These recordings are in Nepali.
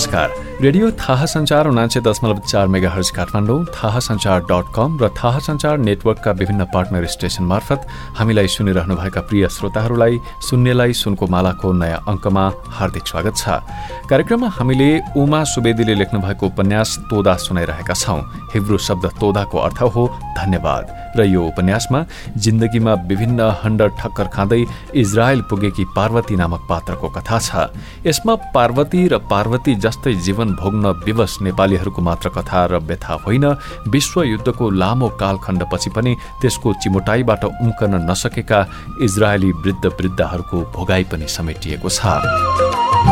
नमस्कार। रेडियो थाहा संचार उनान्से दशमलव चार मेगा हर्ज काठमाडौँ थाहा संचार डट कम र थाहा संचार नेटवर्कका विभिन्न पार्टनर स्टेशन मार्फत हामीलाई सुनिरहनुभएका प्रिय श्रोताहरूलाई सुन्नेलाई सुनको मालाको नयाँ अङ्कमा हार्दिक स्वागत छ। कार्यक्रममा हामीले उमा सुवेदीले लेख्नु भएको उपन्यास तोदा सुनाइरहेका छौं। हिब्रू शब्द तोदाको अर्थ हो धन्यवाद। र यो उपन्यासमा जिन्दगीमा विभिन्न हण्ड ठक्कर खाँदै इजरायल पुगेकी पार्वती नामक पात्रको कथा छ। यसमा पार्वती र पार्वती जस्तै जीवन भोग्न विवश नेपालीहरूको मात्र कथा र व्यथा होइन। विश्वयुद्धको लामो कालखण्डपछि पनि त्यसको चिमोटाईबाट उम्कन नसकेका इजरायली वृद्ध वृद्धहरूको भोगाई पनि समेटिएको छ।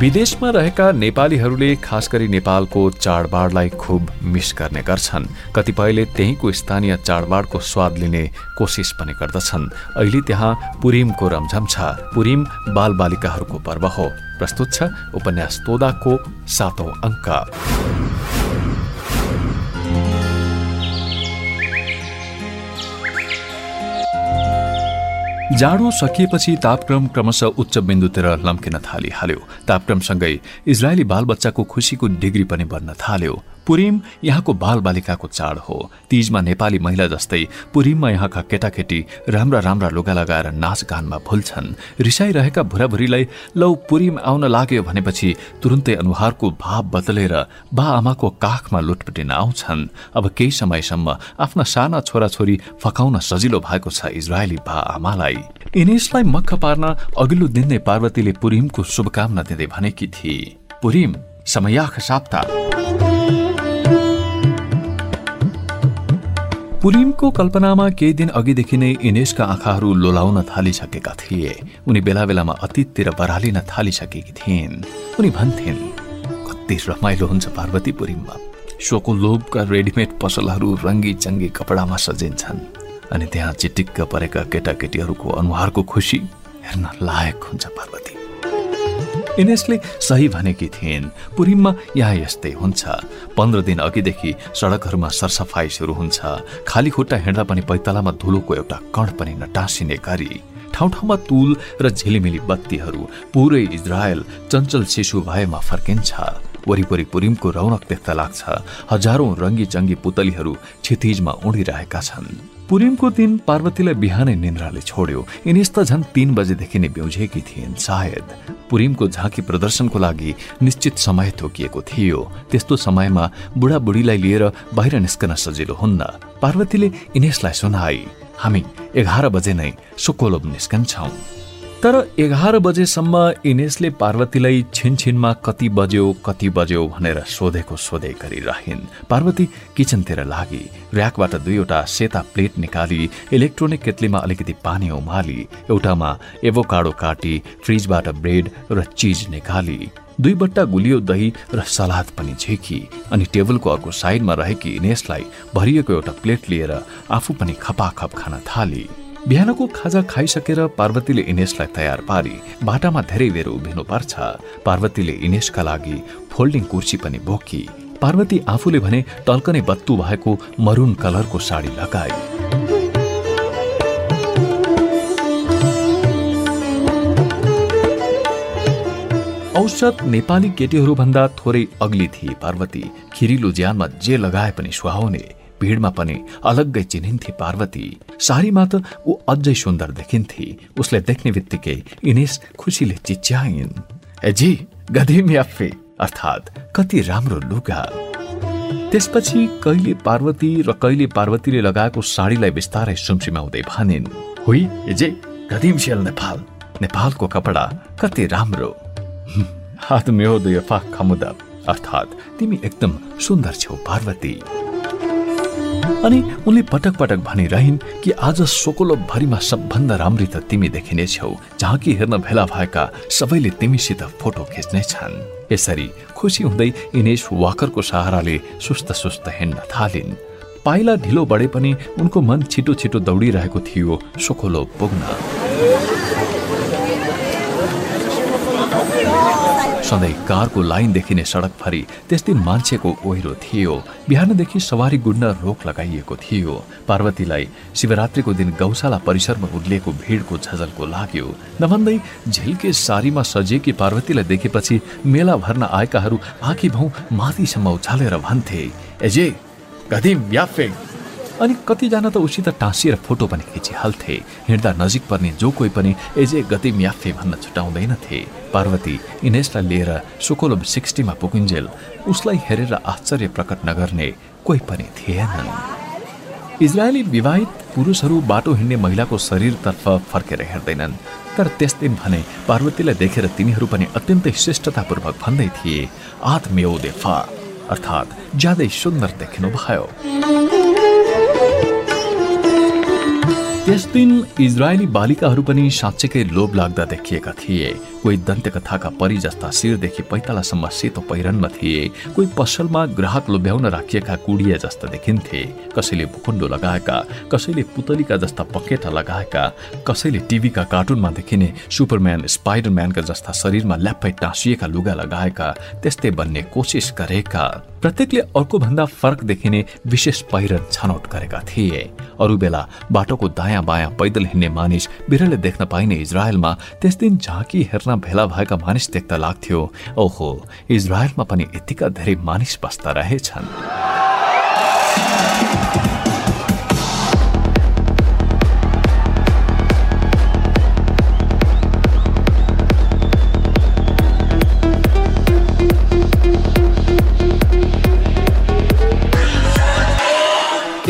विदेशमा रहेका नेपालीहरूले खास गरी नेपालको चाडबाडलाई खुब मिस गर्ने गर्छन्। कतिपयले त्यहीँको स्थानीय चाडबाडको स्वाद लिने कोसिस पनि गर्दछन्। अहिले त्यहाँ पुरिमको रमझम छ। पुरिम बालबालिकाहरूको पर्व हो। प्रस्तुत छ उपन्यास तोदाको सातौं अङ्क। जाडो सकिएपछि तापक्रम क्रमशः उच्च बिन्दुतिर लम्किन थालिहाल्यो। तापक्रमसँगै इजरायली बालबच्चाको खुसीको डिग्री पनि बढ्न थाल्यो। पुरिम यहाँको बालबालिकाको चाड हो। तीजमा नेपाली महिला जस्तै पुरिममा यहाँका केटाकेटी राम्रा राम्रा लुगा लगाएर नाचगानमा भुल्छन्। रिसाइरहेका भुराभुरीलाई लौ पुरिम आउन लाग्यो भनेपछि तुरुन्तै अनुहारको भाव बदलेर बा आमाको काखमा लुटपुटिन आउँछन्। अब केही समयसम्म आफ्ना साना छोराछोरी फकाउन सजिलो भएको छ इजरायली बा आमालाई इनेसलाई मक्ख पार्न अघिल्लो दिन नै पार्वतीले पुरिमको शुभकामना दिँदै भनेकी थिए। पुरिम समयाख साप्ता पुलिमको कल्पनामा केही दिन अघिदेखि नै इनेसका आँखाहरू लोलाउन थालिसकेका थिए। उनी बेला बेलामा अतीततिर बरालिन थालिसकेकी थिइन्। उनी भन्थिन् कति रमाइलो हुन्छ पार्वती पुरिममा सोको लोभका रेडिमेड पसलहरू रङ्गी चङ्गी कपडामा सजिन्छन्। अनि त्यहाँ चिटिक्क परेका केटाकेटीहरूको अनुहारको खुसी हेर्न लायक हुन्छ पार्वती। इनेसले सही भनेकी थिइन्। पुरिममा यहाँ यस्तै हुन्छ। पन्ध्र दिन अघिदेखि सडकहरूमा सरसफाई सुरु हुन्छ। खाली खुट्टा हिँड्दा पनि पैतलामा धुलोको एउटा कण पनि नटाँसिने गरी ठाउँ ठाउँमा तुल र झिलिमिली बत्तीहरू पुरै इजरायल चञ्चल शिशु भएमा फर्किन्छ। वरिपरि पुरिमको रौनक देख्दा लाग्छ हजारौं रङ्गी चङ्गी पुतलीहरू क्षितिजमा उडिरहेका छन्। पुरिमको दिन पार्वतीलाई बिहानै निन्द्राले छोड्यो। यिनीस त झन् तीन बजेदेखि नै ब्याउजेकी थिइन् सायद। पुरिमको झाँकी प्रदर्शनको लागि निश्चित समय तोकिएको थियो। त्यस्तो समयमा बुढाबुढीलाई लिएर बाहिर निस्कन सजिलो हुन्न। पार्वतीले इनेसलाई सुनाई हामी एघार बजे नै सुकोलोब निस्कन्छौं। तर एघार बजेसम्म इनेसले पार्वतीलाई छिनछिनमा कति बज्यो कति बज्यो भनेर सोधेको सोधे गरिरहन्। पार्वती किचनतिर लागि ऱ्याकबाट दुईवटा सेता प्लेट निकाली इलेक्ट्रोनिक केतलीमा अलिकति पानी उमाली एउटामा एभोकाडो काटी फ्रिजबाट ब्रेड र चिज निकाली दुई बट्टा गुलियो दही र सलाद पनि झेकी अनि टेबलको अर्को साइडमा रहेकी इनेसलाई भरिएको एउटा प्लेट लिएर आफू पनि खपाखप खान थाली। बिहानको खाजा खाइसकेर पार्वतीले इनेसलाई तयार पारी। बाटामा धेरै बेर उभिनु पर्छ। पार्वतीले इनेसका लागि फोल्डिङ कुर्सी पनि बोकी। पार्वती आफूले भने टल्कने बत्तु भएको मरुन कलरको साडी लगाए। औसत नेपाली केटीहरूभन्दा थोरै अग्ली थिए पार्वती। खिरिलो ज्यानमा जे लगाए पनि सुहाउने। भिडमा पनि अलग्गै चिनिन्थे पार्वती। सारीमा त ऊ अझै सुन्दर देखिन्थे। उसलाई देख्ने बित्तिकै इनेस खुसीले चिच्याइन्। एजी गधिम याफे अर्थात् कति राम्रो लुगा। त्यसपछि कहिले पार्वती र कहिले पार्वतीले लगाएको साडीलाई बिस्तारै सुमसिमाउँदै भनिन् हुई एजे गधिम सेल नेपाल। नेपालको कपडा कति राम्रो। हात मेहो दुयफा खमुदा। अर्थात् तिमी एकदम सुन्दर छौ पार्वती। अनि उनले पटक पटक भनिरहन् कि आज भरिमा सबभन्दा राम्री त तिमी देखिनेछौ झाँकी हेर्न भेला भएका सबैले तिमीसित फोटो खिच्नेछन् यसरी खुसी हुँदै इनेश वाकरको सहाराले सुस्त सुस्त हिँड्न थालिन्। पाइला ढिलो बढे पनि उनको मन छिटो छिटो दौडिरहेको थियो सोकोलो पुग्न। सधैँ कारको लाइन देखिने सडकभरि त्यस दिन मान्छेको ओहिरो थियो। बिहानदेखि सवारी गुड्न रोक लगाइएको थियो। पार्वतीलाई शिवरात्रिको दिन गौशाला परिसरमा उर्लिएको भिडको झझलको लाग्यो। नभन्दै झिल्के सारीमा सजिएकी पार्वतीलाई देखेपछि मेला भर्न आएकाहरू आँखी भाउ माथिसम्म उचालेर भन्थे एजे याफे अनि कतिजना त उसित टाँसिएर फोटो पनि खिचिहाल्थे। हिँड्दा नजिक पर्ने जो कोही पनि एजे गति म्याफे भन्न छुटाउँदैनथे। पार्वती इनेसलाई लिएर सुकोलो सिक्सटीमा पुगिन्जेल उसलाई हेरेर आश्चर्य प्रकट नगर्ने कोही पनि थिएनन्। इजरायली विवाहित पुरुषहरू बाटो हिँड्ने महिलाको शरीरतर्फ फर्केर हेर्दैनन् तर त्यस दिन भने पार्वतीलाई देखेर तिनीहरू पनि अत्यन्तै श्रेष्ठतापूर्वक भन्दै थिए आत्मेओ देफा अर्थात् ज्यादै सुन्दर देखिनु भयो त्यस दिन इजरायली बालिकाहरू पनि साँच्चैकै लोभ लाग्दा देखिएका थिए। कोही दन्त्यकथाका परि जस्ता शिरदेखि पैतालासम्म सेतो पहिरनमा थिए कोही पसलमा ग्राहक लोभ्याउन राखिएका कुडिया जस्ता देखिन्थे कसैले भुकुण्डो लगाएका कसैले पुतलीका जस्ता पकेटा लगाएका कसैले टिभीका कार्टुनमा देखिने सुपरम्यान स्पाइडरम्यानका जस्ता शरीरमा ल्याप्पै टाँसिएका लुगा लगाएका त्यस्तै बन्ने कोसिस गरेका। प्रत्येकले अर्को भन्दा फरक देखिने विशेष पहिरन छनौट गरेका थिए। अरू बेला बाटोको दायाँ बायाँ पैदल हिँड्ने मानिस बिरले देख्न पाइने इजरायलमा त्यस दिन झाँकी हेर्न भेला भएका मानिस देख्दा लाग्थ्यो ओहो इजरायलमा पनि यतिका धेरै मानिस बस्दा रहेछन्।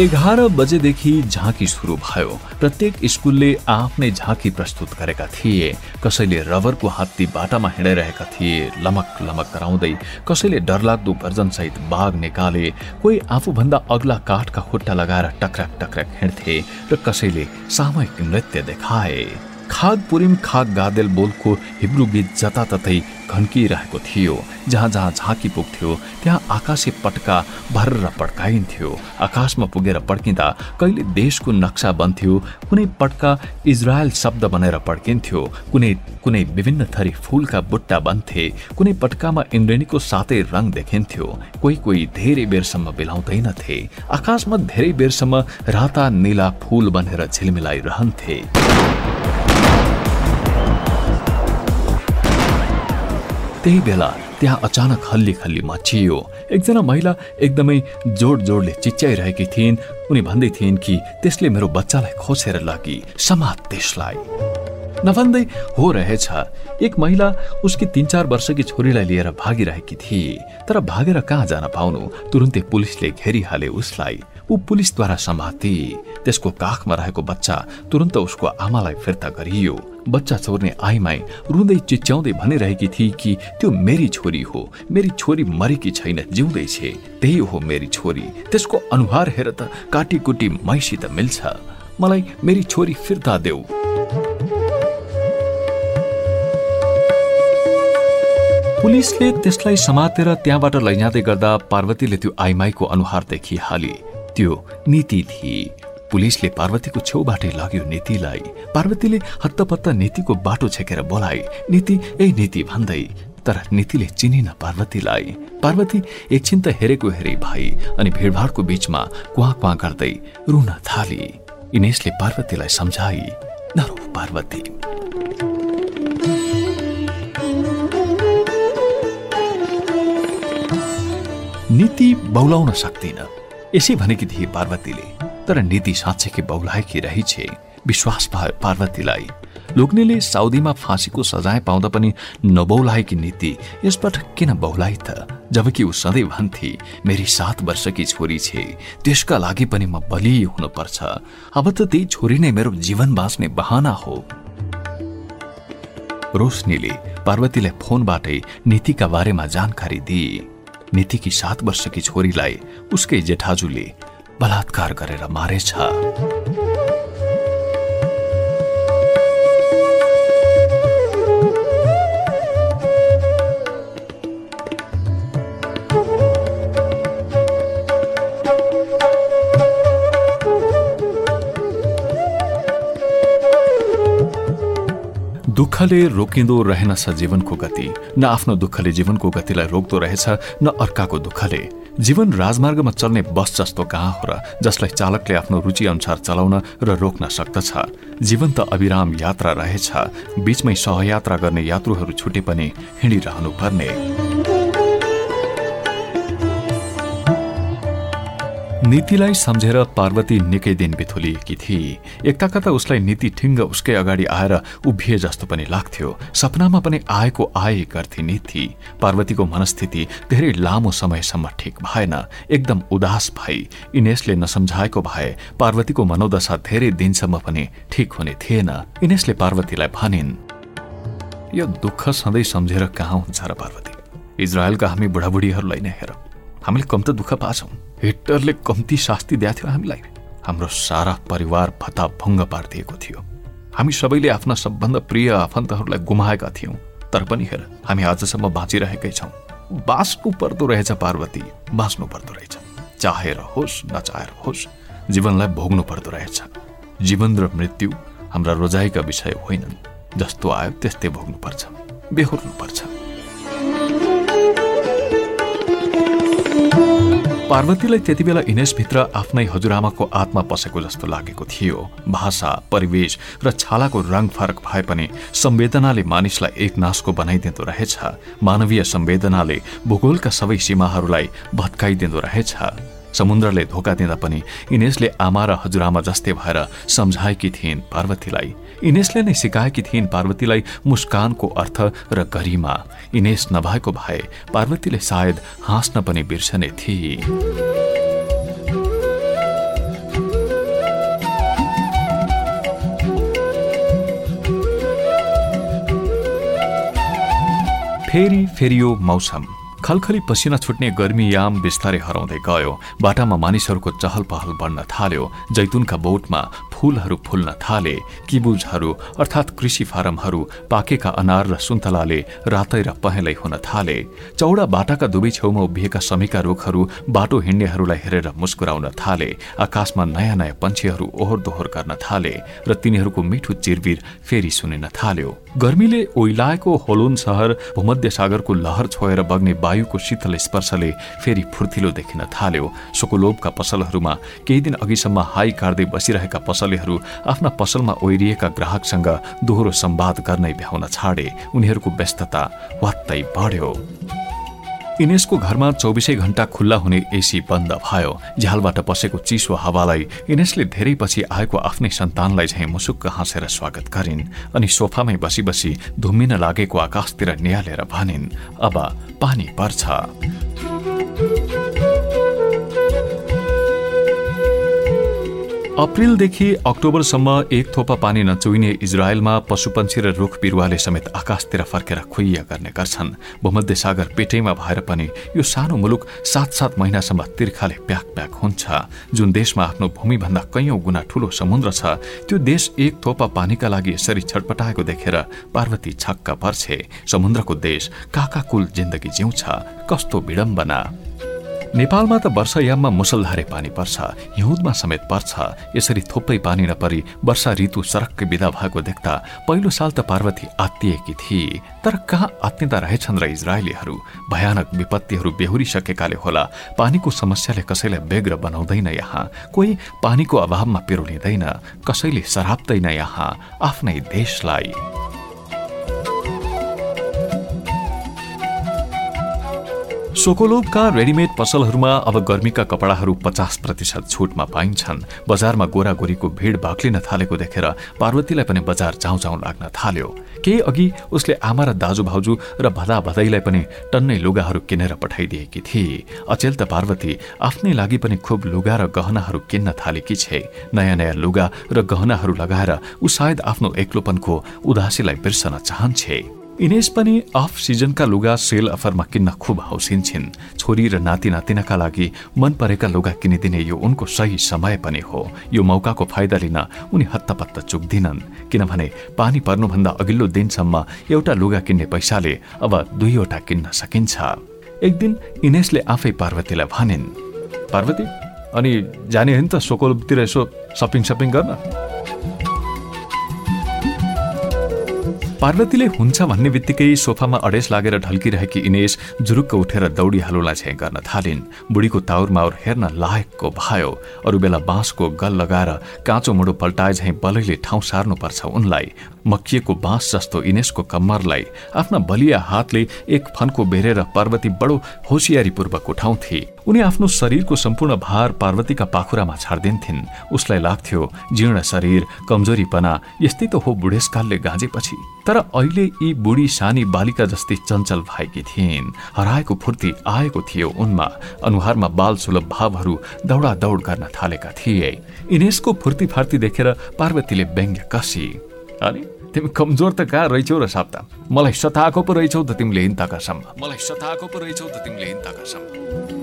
एघार बजेदेखि झाँकी सुरु भयो। प्रत्येक स्कुलले आफ्नै झाँकी प्रस्तुत गरेका थिए। कसैले रबरको हात्ती बाटामा हिँडिरहेका थिए लमक लमक कराउँदै कसैले डरलाग्दो गर्जनसहित बाघ निकाले कोही आफूभन्दा अग्ला काठका खुट्टा लगाएर टक्रक टक्रक हिँड्थे र कसैले सामूहिक नृत्य देखाए। खाग पुरिम खाग गादेल बोलको हिब्रू गीत जताततै घन्किरहेको थियो। जहाँ जहाँ झाँकी पुग्थ्यो त्यहाँ आकाशे पटका भर्र पड्काइन्थ्यो। आकाशमा पुगेर पड्किँदा कहिले देशको नक्सा बन्थ्यो कुनै पटका इजरायल शब्द बनेर पड्किन्थ्यो कुनै कुनै विभिन्न थरी फुलका बुट्टा बन्थे कुनै पटकामा इन्द्रेणीको सातै रङ देखिन्थ्यो। कोही कोही धेरै बेरसम्म बिलाउँदैनथे। आकाशमा धेरै बेरसम्म राता निला फुल बनेर झिलमिलाइरहन्थे। त्यही बेला त्यहाँ अचानक हल्ली खल्ली मचियो एकजना महिला एकदमै जोड जोडले चिच्याइरहेकी थिइन्। उनी भन्दै थिइन् कि त्यसले मेरो बच्चालाई खोसेर लगी समात त्यसलाई। नभन्दै हो रहेछ एक महिला उसकी तीन चार वर्षकी छोरीलाई लिएर भागिरहेकी थिए तर भागेर कहाँ जान पाउनु? तुरुन्तै पुलिसले घेरिहाले उसलाई। ऊ पुलिसद्वारा समाति त्यसको काखमा रहेको बच्चा तुरन्त उसको आमालाई फिर्ता गरियो। बच्चा छोर्ने आइमाई रुँदै चिच्याउँदै भनिरहेकी थिए कि त्यो मेरी छोरी हो। मेरी छोरी मरेकी छैन जिउँदै छे त्यही हो मेरी छोरी। त्यसको अनुहार हेर त काटीकुटी मैसित मिल्छ। मलाई मेरी छोरी फिर्ता देऊ। पुलिसले त्यसलाई समातेर त्यहाँबाट लैजाँदै गर्दा पार्वतीले त्यो आइमाईको अनुहार देखिहाले। त्यो नीति थिए। पुलिसले पार्वतीको छेउबाटै लग्यो नीतिलाई। पार्वतीले हत्तपत्त नीतिको बाटो छेकेर बोलाए नीति ए नीति भन्दै। तर नीतिले चिनिन पार्वतीलाई। पार्वती एकछिन त हेरेको हेरे भाइ अनि भिडभाडको बीचमा कुवा कुवा गर्दै रुन थाली। इनेसले पार्वतीलाई सम्झाई नरो पार्वती। नीति बौलाउन सक्दिन। यसै भनेकी थिए पार्वतीले तर नीति साँच्चैकै बौलाएकी रहेछे। विश्वास भयो पार्वतीलाई लोग्नेले साउदीमा फाँसीको सजाय पाउँदा पनि नबौलाएकी नीति यसबाट किन बौलाइ त? जबकि ऊ सधैँ भन्थे मेरी सात वर्षकी छोरी छे त्यसका लागि पनि म बलियो हुनुपर्छ। अब त त्यही छोरी नै मेरो जीवन बाँच्ने बहाना हो। रोशनीले पार्वतीलाई फोनबाटै नीतिका बारेमा जानकारी दिए। नीतिकी सात वर्षकी छोरीलाई उसकै जेठाजुले बलात्कार गरेर मारेछ। दुःखले रोकिँदो रहेनछ जीवनको गति। न आफ्नो दुःखले जीवनको गतिलाई रोक्दो रहेछ न अर्काको दुःखले। जीवन राजमार्गमा चल्ने बस जस्तो कहाँ हो र जसलाई चालकले आफ्नो रुचि अनुसार चलाउन र रोक्न सक्दछ। जीवन त अविराम यात्रा रहेछ। बीचमै सहयात्रा गर्ने यात्रुहरू छुटे पनि हिँडिरहनु पर्ने। नीतिलाई सम्झेर पार्वती निकै दिन बिथोलिएकी थिए एकताका त उसलाई नीति ठिङ्ग उसकै अगाडि आएर उभिए जस्तो पनि लाग्थ्यो। सपनामा पनि आएको आए गर्थे नीति। पार्वतीको मनस्थिति धेरै लामो समयसम्म ठिक भएन। एकदम उदास भई। इनेसले नसम्झाएको भए पार्वतीको मनोदशा धेरै दिनसम्म पनि ठिक हुने थिएन। इनेसले पार्वतीलाई भनिन् यो दुःख सधैँ सम्झेर कहाँ हुन्छ र पार्वती? इजरायलका हामी बुढाबुढीहरूलाई नै हेर। हामीले कम त दुःख पाछौँ। हिटलरले कम्ती शास्ति दिएको थियो हामीलाई। हाम्रो सारा परिवार भत्ता भङ्ग पारिदिएको थियो। हामी सबैले आफ्ना सबभन्दा प्रिय आफन्तहरूलाई गुमाएका थियौँ तर पनि हेर हामी आजसम्म बाँचिरहेकै छौँ। बाँच्नु पर्दो रहेछ पार्वती बाँच्नु पर्दो रहेछ। चाहेर होस् नचाहेर होस् जीवनलाई भोग्नु पर्दो रहेछ। जीवन र मृत्यु हाम्रा रोजाइका विषय होइनन्। जस्तो आयो त्यस्तै भोग्नुपर्छ बेहोर्नुपर्छ पार्वतीलाई त्यति बेला इनेसभित्र आफ्नै हजुरआमाको आत्मा पसेको जस्तो लागेको थियो। भाषा परिवेश र छालाको रङ फरक भए पनि संवेदनाले मानिसलाई एक नासको बनाइदिँदो रहेछ। मानवीय संवेदनाले भूगोलका सबै सीमाहरूलाई भत्काइदिँदो रहेछ। समुद्रले धोका दिँदा पनि इनेसले आमा र हजुरआमा जस्तै भएर सम्झाएकी थिइन् पार्वतीलाई। इनेसले नै सिकाएकी थिइन् पार्वतीलाई मुस्कानको अर्थ र गरिमा। इनेस नभएको भए पार्वतीले सायद हाँस्न पनि बिर्सने थिए। फेरि फेरियो मौसम। खलखली पसिना छुट्ने गर्मी याम बिस्तारै हराउँदै गयो। बाटामा मानिसहरूको चहल पहल बढ्न थाल्यो। जैतुनका बोटमा फूलहरू फुल्न थाले किबुजहरू अर्थात् कृषि फारमहरू पाकेका अनार र सुन्तलाले रातै र पहेँलै हुन थाले। चौडा बाटाका दुवै छेउमा उभिएका समीका रुखहरू बाटो हिँड्नेहरूलाई हेरेर मुस्कुराउन थाले। आकाशमा नयाँ नयाँ पन्छीहरू ओहोर दोहोर गर्न थाले र तिनीहरूको मिठो चिरबिर फेरि सुनिन थाल्यो। गर्मीले ओइलाएको होलोन सहर भूमध्य सागरको लहर छोएर बग्ने वायुको शीतल स्पर्शले फेरि फुर्तिलो देखिन थाल्यो। सोकोलोभका पसलहरूमा केही दिन अघिसम्म हाई काट्दै बसिरहेका पसलेहरू आफ्ना पसलमा ओइरिएका ग्राहकसँग दोहोरो सम्वाद गर्नै भ्याउन छाडे। उनीहरूको व्यस्तता वात्तै बढ्यो। इनेसको घरमा चौबिसै घण्टा खुल्ला हुने एसी बन्द भयो। झ्यालबाट पसेको चिसो हावालाई इनेसले धेरै पछि आएको आफ्नै सन्तानलाई झैँ मुसुक्क हाँसेर स्वागत गरिन् अनि सोफामै बसी बसी धुम्मिन लागेको आकाशतिर निहालेर भनिन् अब पानी पर्छ। अप्रिलदेखि अक्टोबरसम्म एक थोपा पानी नचुइने इजरायलमा पशुपन्छी र रुख बिरुवाले समेत आकाशतिर फर्केर खुइया गर्ने गर्छन्। भूमध्य सागर पेटैमा भएर पनि यो सानो मुलुक सात सात महिनासम्म तिर्खाले प्याक प्याक हुन्छ। जुन देशमा आफ्नो भूमिभन्दा कैयौं गुणा ठूलो समुद्र छ त्यो देश एक थोपा पानीका लागि यसरी छटपटाएको देखेर पार्वती छक्क पर्छे। समुद्रको देश काकाकुल जिन्दगी जिउँछ। कस्तो विडम्बना। नेपालमा त वर्षायाममा मुसलधारे पानी पर्छ हिउँदमा समेत पर्छ। यसरी थोप्पै पानी नपरी वर्षा ऋतु सरक्कै विदा भएको देख्दा पहिलो साल त पार्वती आत्तिएकी थिए। तर कहाँ आत्मिता रहेछन् र इजरायलीहरू? भयानक विपत्तिहरू बेहोरिसकेकाले होला। पानीको समस्याले कसैलाई बेग्र बनाउँदैन यहाँ। कोही पानीको अभावमा पिरोलिँदैन। कसैले सराप्दैन यहाँ। आफ्नै देशलाई। सोकोलोभका रेडिमेड पसलहरूमा अब गर्मीका कपडाहरू पचास प्रतिशत छुटमा पाइन्छन्। बजारमा गोरागोरीको भिड भाक्लिन थालेको देखेर पार्वतीलाई पनि बजार जाउँ जाउँ लाग्न थाल्यो। केही अघि उसले आमा र दाजु भाउजू र भदा भदैलाई पनि टन्नै लुगाहरू किनेर पठाइदिएकी थिए। अचेल त पार्वती आफ्नै लागि पनि खुब लुगा र गहनाहरू किन्न थालेकी छे। नयाँ नयाँ लुगा र गहनाहरू लगाएर ऊ सायद आफ्नो एक्लोपनको उदासीलाई बिर्सन चाहन्छे। इनेस पनि अफ सिजनका लुगा सेल अफरमा किन्न खुब हौसिन्छन्। छोरी र नाति नातिनाका लागि मन परेका लुगा किनिदिने यो उनको सही समय पनि हो। यो मौकाको फाइदा लिन उनी हत्तपत्त चुक्दिनन्। किनभने पानी पर्नुभन्दा अघिल्लो दिनसम्म एउटा लुगा किन्ने पैसाले अब दुईवटा किन्न सकिन्छ। एक दिन इनेसले आफै पार्वतीलाई भनिन् पार्वती अनि जाने हो नि त सोकोलतिर यसो सपिङ सपिङ गर्न? पार्वतीले हुन्छ भन्ने बित्तिकै सोफामा अडेस लागेर ढल्किरहेकी इनेस जुरुक्क उठेर दौडी हालुला छे गर्न थालिन्। बुढीको ताउर माउर हेर्न लायकको भयो। अरू बेला बाँसको गल लगाएर काँचो मुडो पल्टाए झैँ बलैले ठाउँ सार्नुपर्छ उनलाई। मकिएको बाँस जस्तो इनेसको कम्मरलाई आफ्ना बलिया हातले एक फन्को बेरेर पार्वती बडो होसियारीपूर्वक उठाउँथे। उनी आफ्नो शरीरको सम्पूर्ण भार पार्वतीका पाखुरामा छाड्दिन्थिन्। उसलाई लाग्थ्यो जीर्ण शरीर कमजोरीपना यस्तै त हो बुढेसकालले गाँजेपछि। तर अहिले यी बुढी सानी बालिका जस्तै चञ्चल भएकी थिइन्। हराएको फुर्ती आएको थियो उनमा। अनुहारमा बाल सुलभ भावहरू दौडा दौड गर्न थालेका थिए। इनेसको फुर्ती फार्ती देखेर पार्वतीले व्यङ्ग्य कसी। अनि तिमी कमजोर त कहाँ रहेछौ र साप्ता? मलाई सताएको पो रहेछौ त तिमीले हिन्ताकासम्म मलाई सताएको पो रहेछौ त तिमीले हिन्ताकासम्म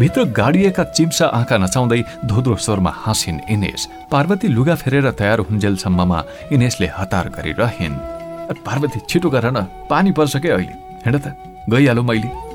भित्र गाडिएका चिम्सा आँखा नचाउँदै धोद्रो स्वरमा हाँसिन् इनेस। पार्वती लुगा फेरेर तयार हुन्जेलसम्ममा इनेसले हतार गरिरहन्। पार्वती छिटो गर न पानी पर्छ क्या अहिले? हिँड त गइहालौ मैले।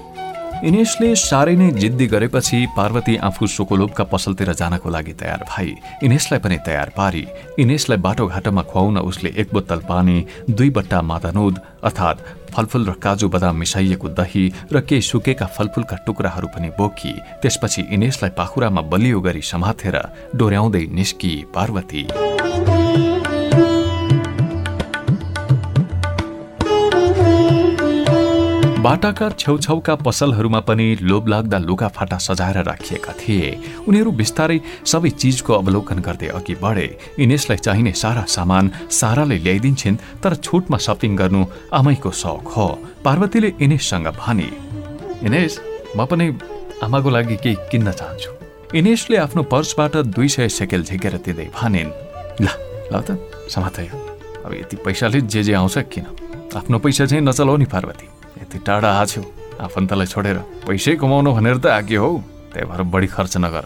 इनेसले साह्रै नै जिद्दी गरेपछि पार्वती आफू सोकोलोपका पसलतिर जानको लागि तयार भई इनेसलाई पनि तयार पारी। इनेसलाई बाटोघाटोमा खुवाउन उसले एक बोतल पानी दुई बट्टा मातानुद अर्थात् फलफुल र काजु बदाम मिसाइएको दही र केही सुकेका फलफुलका टुक्राहरू पनि बोकी त्यसपछि इनेसलाई पाखुरामा बलियो गरी समातेर डोर्याउँदै निस्की पार्वती। बाटाका छेउछाउका पसलहरूमा पनि लोभलाग्दा लुगाफाटा सजाएर राखिएका थिए। उनीहरू बिस्तारै सबै चिजको अवलोकन गर्दै अघि बढे। इनेसलाई चाहिने सारा सामान साराले ल्याइदिन्छन् तर छुटमा सपिङ गर्नु आमैको सौक हो। पार्वतीले इनेससँग भने इनेस म पनि आमाको लागि केही किन्न चाहन्छु। इनेसले आफ्नो पर्सबाट दुई सय सेकेल झिकेर दिँदै भनिन् ल ल त समात अब यति पैसाले जे जे आउँछ किन? आफ्नो पैसा चाहिँ नचलाउ नि पार्वती। यति टाढा आछौ। आफन्तलाई छोडेर पैसै कमाउनु भनेर त आगे हौ। त्यही भएर बढी खर्च नगर।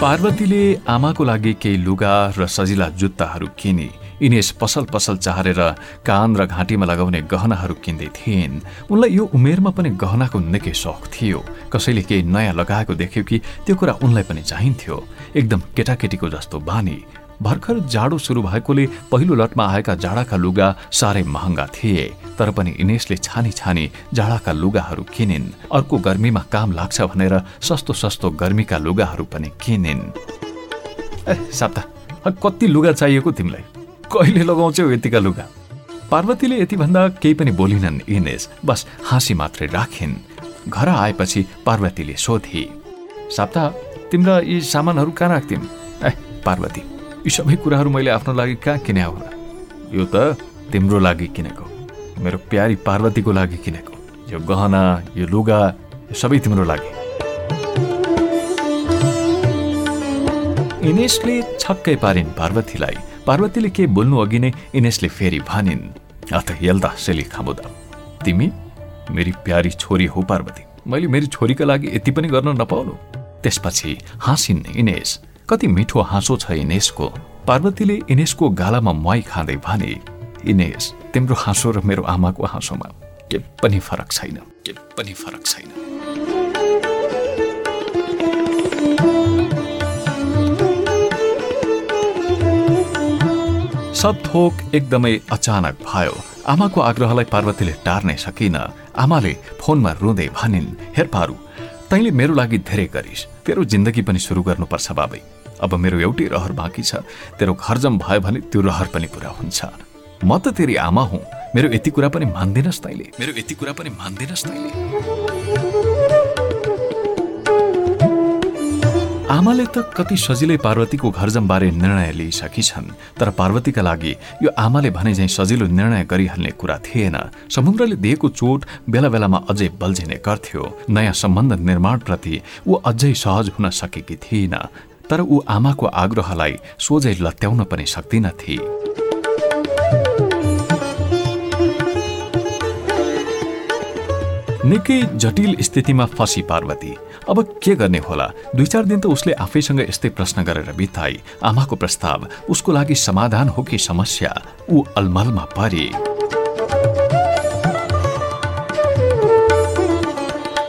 पार्वतीले आमाको लागि केही लुगा र सजिला जुत्ताहरू किने इनेस पसल पसल चाहेर कान र घाँटीमा लगाउने गहनाहरू किन्दै थिइन्। उनलाई यो उमेरमा पनि गहनाको निकै सौख थियो। कसैले केही नयाँ लगाएको देख्यो कि त्यो कुरा उनलाई पनि चाहिन्थ्यो। एकदम केटाकेटीको जस्तो बानी। भर्खर जाडो सुरु भएकोले पहिलो लटमा आएका जाडाका लुगा साह्रै महँगा थिए तर पनि इनेसले छानी छानी जाडाका लुगाहरू किनिन्। अर्को गर्मीमा काम लाग्छ भनेर सस्तो सस्तो गर्मीका लुगाहरू पनि किनिन्। ए कति लुगा चाहिएको तिमीलाई? कहिले लगाउँछौ यतिका लुगा? पार्वतीले यति भन्दा केही पनि बोलिनन् इनेस बस हाँसी मात्रै राखिन्। घर आएपछि पार्वतीले सोधे साप्ता तिम्रा यी सामानहरू कहाँ राख्थिन् ए पार्वती यी सबै कुराहरू मैले आफ्नो लागि कहाँ किने हो? यो त तिम्रो लागि किनेको मेरो प्यारी पार्वतीको लागि किनेको यो गहना यो लुगा यो सबै तिम्रो लागि। इनेसले छक्कै पारिन् पार्वतीलाई। पार्वतीले के बोल्नु अघि नै इनेसले फेरि भनिन् अथ यल्दा सेली खामुदा तिमी मेरी प्यारी छोरी हो पार्वती। मैले मेरी छोरीका लागि यति पनि गर्न नपाउनु। त्यसपछि हाँसिन् इनेस कति मिठो हाँसो छ इनेसको। पार्वतीले इनेसको गालामा मुहाई खाँदै भने इनेस तिम्रो हाँसो र मेरो आमाको हाँसोमा के पनि फरक छैन के पनि फरक छैन। सब थोक एकदमै अचानक भयो। आमाको आग्रहलाई पार्वतीले टार्नै सकिन आमाले फोनमा रुँदै भनिन् हेर पारु तैँले मेरो लागि धेरै गरिस् तेरो जिन्दगी पनि सुरु गर्नुपर्छ बाबै। अब मेरो एउटै रहर बाँकी छ। तेरो घरजम भयो भने त्यो रहर पनि पुरा हुन्छ। म त तेरी आमा हुँ। मेरो यति कुरा पनि मान्दिनस् तैँले। मेरो यति कुरा पनि मान्दिनस् तैँले। आमाले त कति सजिलै पार्वतीको घरजमबारे निर्णय लिइसकी छन् तर पार्वतीका लागि यो आमाले भने झैँ सजिलो निर्णय गरिहाल्ने कुरा थिएन। समुद्रले दिएको चोट बेला बेलामा अझै बल्झिने गर्थ्यो। नयाँ सम्बन्ध निर्माणप्रति ऊ अझै सहज हुन सकेकी थिइन। तर ऊ आमाको आग्रहलाई सोझै लत्याउन पनि सक्दिनथे निकै जटिल स्थितिमा फसी पार्वती। अब के गर्ने होला? दुई चार दिन त उसले आफैसँग यस्तै प्रश्न गरेर बिताई आमाको प्रस्ताव उसको लागि समाधान हो कि समस्या ऊ अलमलमा परे।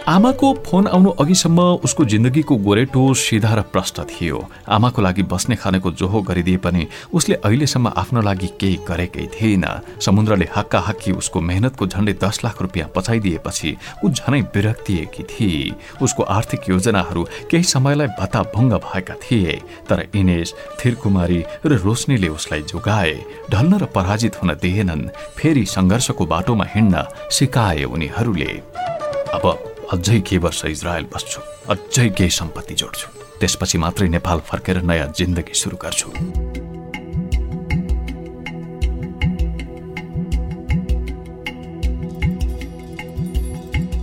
आमाको फोन आउनु अघिसम्म उसको जिन्दगीको गोरेटो सिधा र प्रष्ट थियो। आमाको लागि बस्ने खानेको जोहो गरिदिए पनि उसले अहिलेसम्म आफ्नो लागि केही गरेकै थिएन। समुद्रले हक्का हक्की उसको मेहनतको झण्डै दस लाख रुपियाँ पछाइदिएपछि ऊ झनै विरक्तिएकी थिए। उसको आर्थिक योजनाहरू केही समयलाई भत्ताभङ्ग भएका थिए तर इनेश थिरकुमारी र रोशनीले उसलाई जोगाए। ढल्न र पराजित हुन दिएनन् फेरि सङ्घर्षको बाटोमा हिँड्न सिकाए उनीहरूले। अब अझै केही वर्ष इजरायल बस्छु अझै केही सम्पत्ति जोड्छु। त्यसपछि मात्रै नेपाल फर्केर नयाँ जिन्दगी सुरु गर्छु।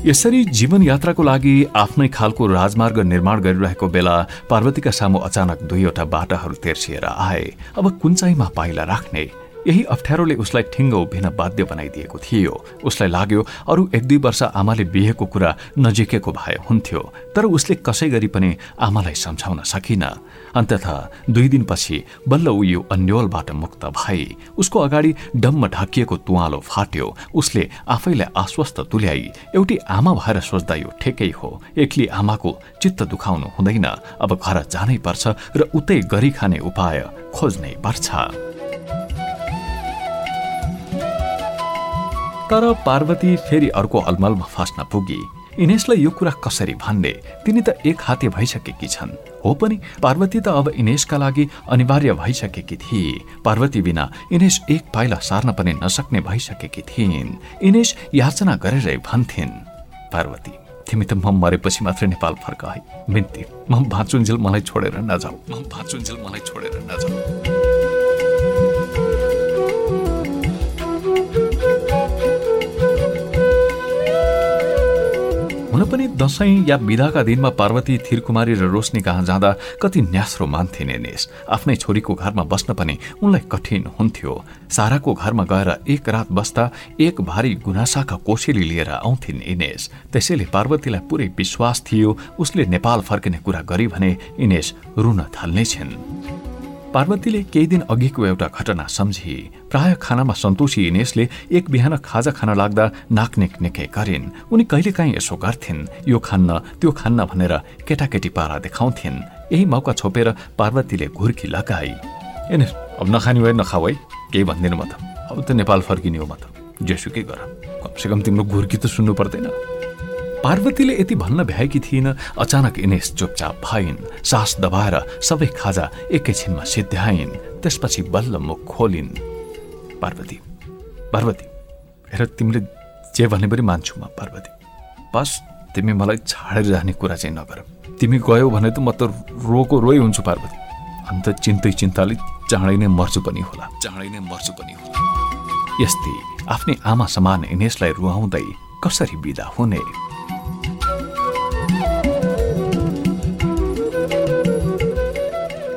यसरी जीवनयात्राको लागि आफ्नै खालको राजमार्ग निर्माण गरिरहेको बेला पार्वतीका सामु अचानक दुईवटा बाटाहरू तेर्सिएर आए। अब कुन चाहिँमा पाइला राख्ने? यही अप्ठ्यारोले उसलाई ठिङ्ग उभिन बाध्य बनाइदिएको थियो। उसलाई लाग्यो अरू एक दुई वर्ष आमाले बिहेको कुरा नजिकेको भए हुन्थ्यो तर उसले कसै गरी पनि आमालाई सम्झाउन सकिन। अन्तत दुई दिनपछि बल्ल ऊ यो अन्यलबाट मुक्त भए उसको अगाडि डम्म ढाकिएको तुवालो फाट्यो। उसले आफैलाई आश्वस्त तुल्याई एउटी आमा भएर सोच्दा यो ठेकै हो एक्ली आमाको चित्त दुखाउनु हुँदैन अब घर जानै पर्छ र उतै गरी खाने उपाय खोज्नै पर्छ। तर पार्वती फेरि अर्को अलमलमा फस्न पुगी। इनेशलाई यो कुरा कसरी भन्ने तिनी त एक हाते भइसकेकी छन्। हो पनि पार्वती त अब इनेशका लागि अनिवार्य भइसकेकी थिए। पार्वती बिना इनेश एक पाइला सार्न पनि नसक्ने भइसकेकी थिइन्। इनेश याचना गरेरै भन्थिन् पार्वती तिमी त म मरेपछि मात्रै नेपाल फर्क है। बिन्ती म भाँचुन्जेल मलाई छोडेर नजाऊ। म भाँचुन्जेल मलाई छोडेर नजाऊ। दसैँ या विधाका दिनमा पार्वती थिरकुमारी र रोशनी कहाँ जाँदा कति न्यास्रो मान्थिन् इनेश आफ्नै छोरीको घरमा बस्न पनि उनलाई कठिन हुन्थ्यो। साराको घरमा गएर एक रात बस्दा एक भारी गुनासाका कोसेली लिएर आउँथिन् इनेश त्यसैले पार्वतीलाई पुरै विश्वास थियो उसले नेपाल फर्किने कुरा गरी भने इनेश रुन थाल्नेछन् पार्वतीले केही दिन अघिको एउटा घटना सम्झे। प्राय खानामा सन्तोषी इनेशले एक बिहान खाजा खान लाग्दा नाकनेक निकै गरिन्। उनी कहिलेकाहीँ यसो गर्थिन् यो खान्न त्यो खान्न भनेर केटाकेटी पारा देखाउँथिन्। यही मौका छोपेर पार्वतीले घुर्की लगाई। इनेश अब नखाने भए नखाऊ है केही भन्दिनँ म त। अब त नेपाल फर्किने हो म त। जेसुकै गर। कमसेकम तिम्रो घुर्की त सुन्नु पर्दैन। पार्वतीले यति भन्न भ्याएकी थिइन अचानक इनेस चुपचाप भइन् सास दबाएर सबै खाजा एकैछिनमा सिद्ध्याइन् त्यसपछि बल्ल मुख खोलिन्। पार्वती पार्वती हेर तिमीले जे भने पनि मान्छु म पार्वती। बस तिमी मलाई छाडेर जाने कुरा चाहिँ नगर। तिमी गयौ भने त म त रोको रोइ हुन्छु पार्वती। अन्त चिन्तै चिन्ताले चाँडै नै मर्छु पनि होला चाँडै नै मर्छु पनि होला। यस्तै आफ्नै आमा समान इनेसलाई रुवाउँदै कसरी बिदा हुने?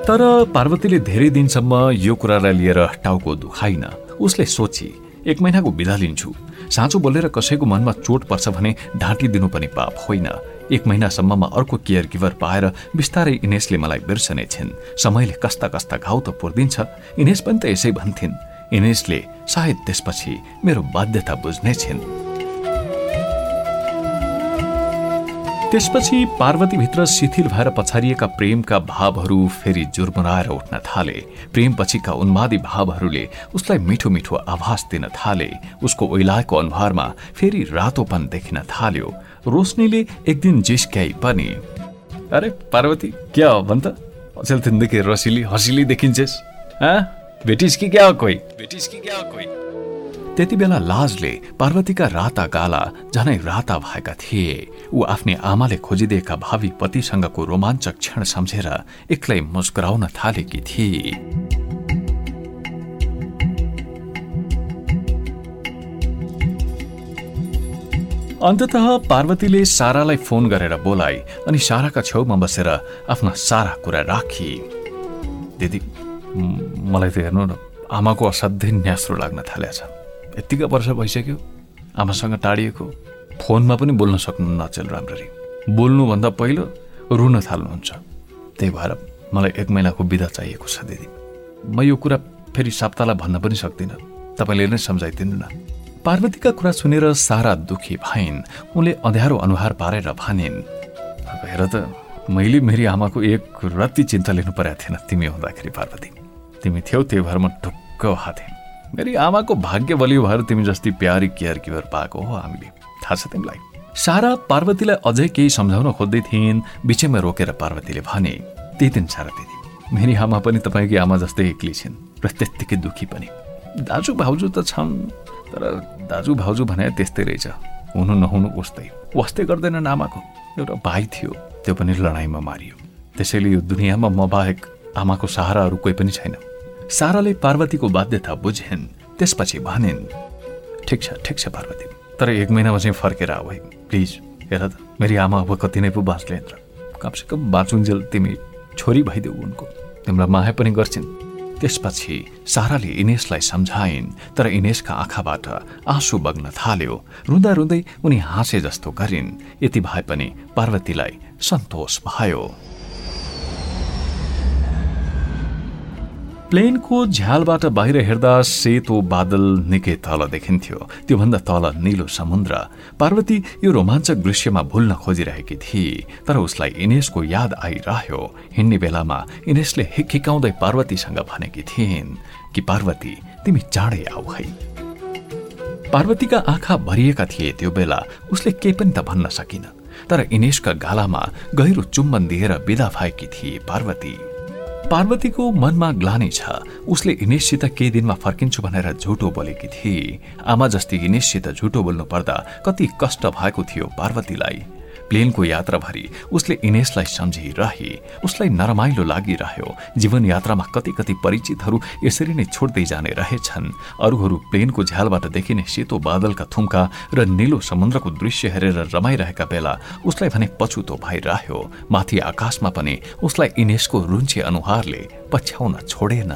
तर पार्वतीले धेरै दिनसम्म यो कुरालाई लिएर टाउको दुखाइन। उसले सोची एक महिनाको बिदा लिन्छु। साँचो बोलेर कसैको मनमा चोट पर्छ भने ढाँटिदिनु पनि पाप होइन। एक महिनासम्ममा अर्को केयर गिभर पाएर बिस्तारै इनेसले मलाई बिर्सने छिन्। समयले कस्ता कस्ता घाउ त पुर्दिन्छ। इनेस पनि त यसै भन्थिन्। इनेसले सायद त्यसपछि मेरो बाध्यता बुझ्ने छिन्। त्यसपछि पार्वतीभित्र शिथिल भएर पछारिएका प्रेमका भावहरू फेरि जुर्मुराएर उठ्न थाले। प्रेमपछिका उन्मादी भावहरूले उसलाई मिठो मिठो आभास दिन थाले। उसको ओइलाको अनुहारमा फेरि रातोपन देखिन थाल्यो। रोशनीले एक दिन जिस्क्याई पनि अरे पार्वती क्या हो भन् त? अचेल तिनदेखि रसिली हसिली देखिन्छेस् भेटिस् कि क्या कोही? भेटिस् कि क्या कोही? त्यति बेला लाजले पार्वतीका राता गाला झनै राता भएका थिए। ऊ आफ्नै आमाले खोजिदिएका भावी पतिसँगको रोमाञ्चक क्षण सम्झेर एक्लै मुस्कुराउन थालेकी थिए। अन्तत पार्वतीले सारालाई फोन गरेर बोलाए अनि साराका छेउमा बसेर आफ्ना सारा कुरा राखी। दिदी मलाई त हेर्नु न आमाको असाध्यै न्यास्रो लाग्न थालेछ। यत्तिका वर्ष भइसक्यो आमासँग टाढिएको। फोनमा पनि बोल्न सक्नुहुन्न अचेल राम्ररी। बोल्नुभन्दा पहिलो रुन थाल्नुहुन्छ। त्यही भएर मलाई एक महिनाको बिदा चाहिएको छ दिदी। म यो कुरा फेरि साप्तालाई भन्न पनि सक्दिनँ। तपाईँले नै सम्झाइदिनु न। पार्वतीका कुरा सुनेर सारा दुखी भइन्। उनले अँध्यारो अनुहार पारेर भनिन् हेर त मैले मेरी आमाको एक रत्ती चिन्ता लिनु परेको थिएन तिमी हुँदाखेरि पार्वती। तिमी थियौ त्यो भएर म ढुक्क हाथे। मेरी आमाको भाग्य बलियो भएर तिमी जस्तै प्यारी केयर किवर पाएको हो हामीले। थाहा छ तिमीलाई सारा पार्वतीलाई अझै केही सम्झाउन खोज्दै थिइन् बिचैमा रोकेर पार्वतीले भने त्यही दिन सारा दिदी मेरी आमा पनि तपाईँकी आमा जस्तै एक्लै छिन् र त्यत्तिकै दुखी पनि। दाजु भाउजू त छन् तर दाजु भाउजू भने त्यस्तै रहेछ। हुनु नहुनु उस्तै। वास्तै गर्दैनन् आमाको। एउटा भाइ थियो त्यो पनि लडाइँमा मारियो। त्यसैले यो दुनियाँमा म बाहेक आमाको सहाराहरू कोही पनि छैन। साराले पार्वतीको बाध्यता बुझिन् त्यसपछि भनिन् ठिक छ ठिक छ पार्वती। तर एक महिनामा चाहिँ फर्केर आऊ है। प्लिज हेर त मेरी आमा अब कति नै पो बाँच्ले कमसेकम बाँचुन्जेल तिमी छोरी भइदेऊ उनको। तिमीलाई माया पनि गर्छिन्। त्यसपछि साराले इनेसलाई सम्झाइन् तर इनेसका आँखाबाट आँसु बग्न थाल्यो। रुँदा रुँदै उनी हाँसे जस्तो गरिन्। यति भए पनि पार्वतीलाई सन्तोष भयो। प्लेनको झ्यालबाट बाहिर हेर्दा सेतो बादल निकै तल देखिन्थ्यो। त्योभन्दा तल निलो समुद्र। पार्वती यो रोमाञ्चक दृश्यमा भुल्न खोजिरहेकी थिए तर उसलाई इनेसको याद आइरह्यो। हिँड्ने बेलामा इनेसले हिक्काउँदै पार्वतीसँग भनेकी थिइन् कि पार्वती तिमी चाँडै आऊ है। पार्वतीका आँखा भरिएका थिए त्यो बेला। उसले केही पनि त भन्न सकिन। तर इनेसका गालामा गहिरो चुम्बन दिएर विदा भएकी थिए पार्वती। पार्वतीको मनमा ग्लानी छ। उसले इनेससित केही दिनमा फर्किन्छु भनेर झुटो बोलेकी थिए। आमा जस्ती इनेससित झुटो बोल्नु पर्दा कति कष्ट भएको थियो पार्वतीलाई। प्लेनको यात्राभरि उसले इनेसलाई सम्झिरहे। उसलाई नरमाइलो लागिरह्यो। जीवन यात्रामा कति कति परिचितहरू यसरी नै छोड्दै जाने रहेछन्। अरूहरू प्लेनको झ्यालबाट देखिने सेतो बादलका थुम्का र निलो समुद्रको दृश्य हेरेर रमाइरहेका बेला उसलाई भने पछुतो भइरह्यो। माथि आकाशमा पनि उसलाई इनेसको रुन्चे अनुहारले पछ्याउन छोडेन।